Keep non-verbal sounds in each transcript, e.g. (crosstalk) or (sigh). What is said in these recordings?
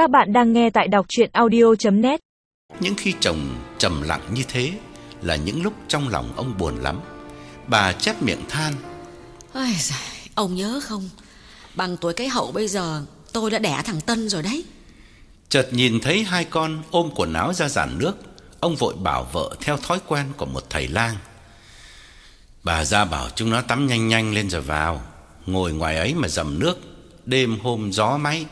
Các bạn đang nghe tại đọc chuyện audio.net Những khi chồng trầm lặng như thế là những lúc trong lòng ông buồn lắm. Bà chép miệng than. Ôi giời, ông nhớ không? Bằng tuổi cái hậu bây giờ tôi đã đẻ thằng Tân rồi đấy. Chợt nhìn thấy hai con ôm quần áo ra giàn nước, ông vội bảo vợ theo thói quen của một thầy lang. Bà ra bảo chúng nó tắm nhanh nhanh lên rồi vào, ngồi ngoài ấy mà dầm nước, đêm hôm gió máy.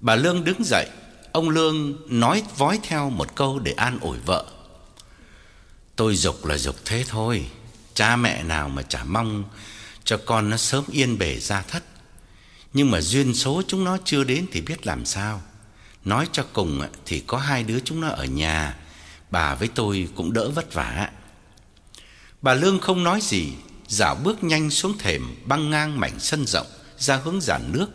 Bà Lương đứng dậy, ông Lương nói vói theo một câu để an ủi vợ. Tôi dục là dục thế thôi, cha mẹ nào mà chả mong cho con nó sớm yên bề ra thất. Nhưng mà duyên số chúng nó chưa đến thì biết làm sao. Nói cho cùng thì có hai đứa chúng nó ở nhà, bà với tôi cũng đỡ vất vả. Bà Lương không nói gì, dạo bước nhanh xuống thềm băng ngang mảnh sân rộng ra hướng giàn nước.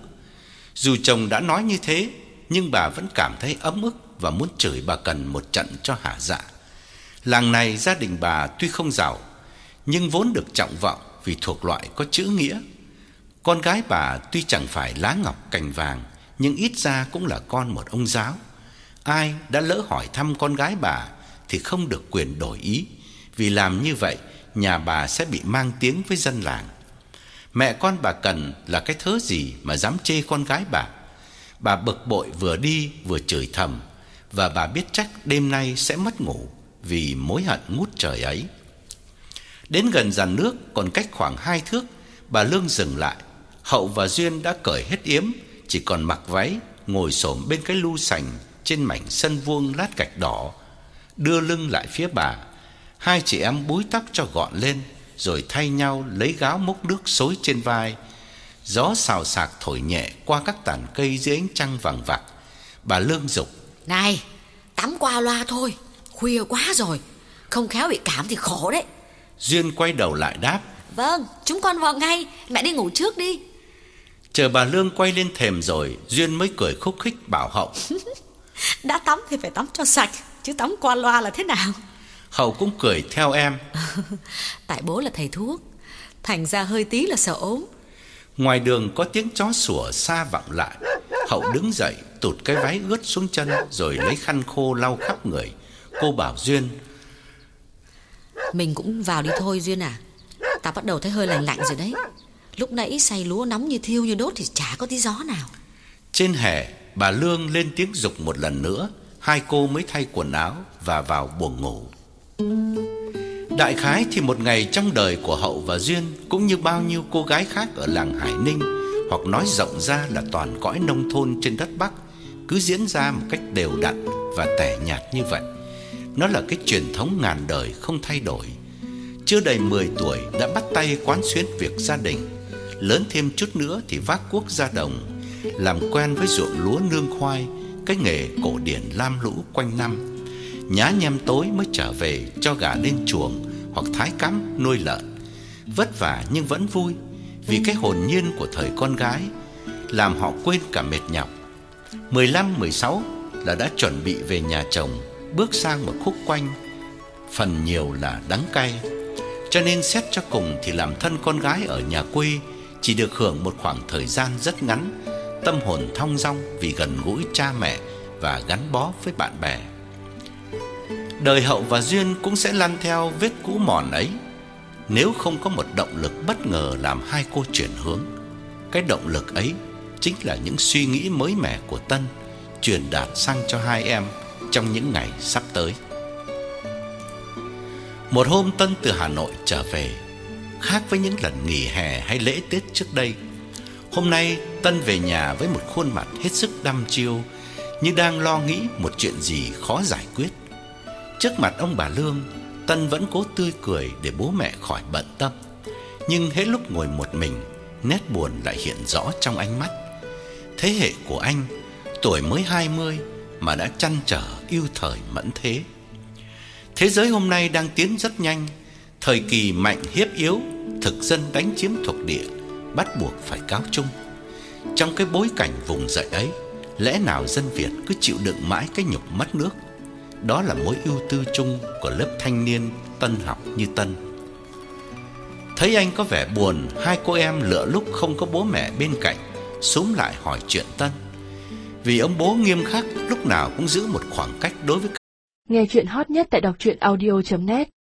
Dù chồng đã nói như thế, nhưng bà vẫn cảm thấy ấm ức và muốn chửi bà Cần một trận cho hả dạ. Làng này gia đình bà tuy không giàu, nhưng vốn được trọng vọng vì thuộc loại có chữ nghĩa. Con gái bà tuy chẳng phải lá ngọc cành vàng, nhưng ít ra cũng là con một ông giáo. Ai đã lỡ hỏi thăm con gái bà thì không được quyền đổi ý, vì làm như vậy nhà bà sẽ bị mang tiếng với dân làng. Mẹ con bà Cần là cái thứ gì mà dám chê con gái bà. Bà bực bội vừa đi vừa chửi thầm và bà biết chắc đêm nay sẽ mất ngủ vì mối hận ngút trời ấy. Đến gần giàn nước còn cách khoảng hai thước, bà Lương dừng lại. Hậu và Duyên đã cởi hết yếm, chỉ còn mặc váy, ngồi xổm bên cái lu sành trên mảnh sân vuông lát gạch đỏ, đưa lưng lại phía bà. Hai chị em búi tóc cho gọn lên, rồi thay nhau lấy gáo múc nước xối trên vai. Gió xào xạc thổi nhẹ qua các tàn cây dưới ánh trăng vàng vặc. Bà Lương dục: Này, tắm qua loa thôi, khuya quá rồi, không khéo bị cảm thì khổ đấy. Duyên quay đầu lại đáp: Vâng, chúng con vào ngay, mẹ đi ngủ trước đi. Chờ bà Lương quay lên thềm rồi, Duyên mới cười khúc khích bảo Hậu. (laughs) Đã tắm thì phải tắm cho sạch, chứ tắm qua loa là thế nào? Hậu cũng cười theo em. (laughs) Tại bố là thầy thuốc, thành ra hơi tí là sợ ốm. Ngoài đường có tiếng chó sủa xa vọng lại. Hậu đứng dậy, tụt cái váy ướt xuống chân rồi lấy khăn khô lau khắp người. Cô bảo Duyên, Mình cũng vào đi thôi Duyên à. Ta bắt đầu thấy hơi lạnh lạnh rồi đấy. Lúc nãy say lúa nóng như thiêu như đốt thì chả có tí gió nào. trên hè, bà Lương lên tiếng dục một lần nữa, hai cô mới thay quần áo và vào buồng ngủ. Đại khái thì một ngày trong đời của Hậu và Duyên cũng như bao nhiêu cô gái khác ở làng Hải Ninh hoặc nói rộng ra là toàn cõi nông thôn trên đất Bắc cứ diễn ra một cách đều đặn và tẻ nhạt như vậy. Nó là cái truyền thống ngàn đời không thay đổi. Chưa đầy 10 tuổi đã bắt tay quán xuyến việc gia đình, lớn thêm chút nữa thì vác cuốc ra đồng, làm quen với ruộng lúa nương khoai, cái nghề cổ điển lam lũ quanh năm. Nhá nhem tối mới trở về cho gà lên chuồng hoặc thái cắm nuôi lợn. Vất vả nhưng vẫn vui vì cái hồn nhiên của thời con gái làm họ quên cả mệt nhọc. 15, 16 là đã chuẩn bị về nhà chồng, bước sang một khúc quanh phần nhiều là đắng cay. Cho nên xét cho cùng thì làm thân con gái ở nhà quê chỉ được hưởng một khoảng thời gian rất ngắn, tâm hồn thong dong vì gần gũi cha mẹ và gắn bó với bạn bè. Đời Hậu và Duyên cũng sẽ lăn theo vết cũ mòn ấy nếu không có một động lực bất ngờ làm hai cô chuyển hướng. Cái động lực ấy chính là những suy nghĩ mới mẻ của Tân truyền đạt sang cho hai em trong những ngày sắp tới. Một hôm Tân từ Hà Nội trở về, khác với những lần nghỉ hè hay lễ Tết trước đây. Hôm nay Tân về nhà với một khuôn mặt hết sức đăm chiêu, như đang lo nghĩ một chuyện gì khó giải quyết. Trước mặt ông bà Lương, Tân vẫn cố tươi cười để bố mẹ khỏi bận tâm. Nhưng hết lúc ngồi một mình, nét buồn lại hiện rõ trong ánh mắt. Thế hệ của anh, tuổi mới 20 mà đã chăn trở yêu thời mẫn thế. Thế giới hôm nay đang tiến rất nhanh, thời kỳ mạnh hiếp yếu, thực dân đánh chiếm thuộc địa, bắt buộc phải cáo chung. Trong cái bối cảnh vùng dậy ấy, lẽ nào dân Việt cứ chịu đựng mãi cái nhục mất nước? Đó là mối ưu tư chung của lớp thanh niên tân học như Tân. Thấy anh có vẻ buồn, hai cô em lựa lúc không có bố mẹ bên cạnh, xúm lại hỏi chuyện Tân. Vì ông bố nghiêm khắc lúc nào cũng giữ một khoảng cách đối với Nghe chuyện hot nhất tại đọc truyện audio.net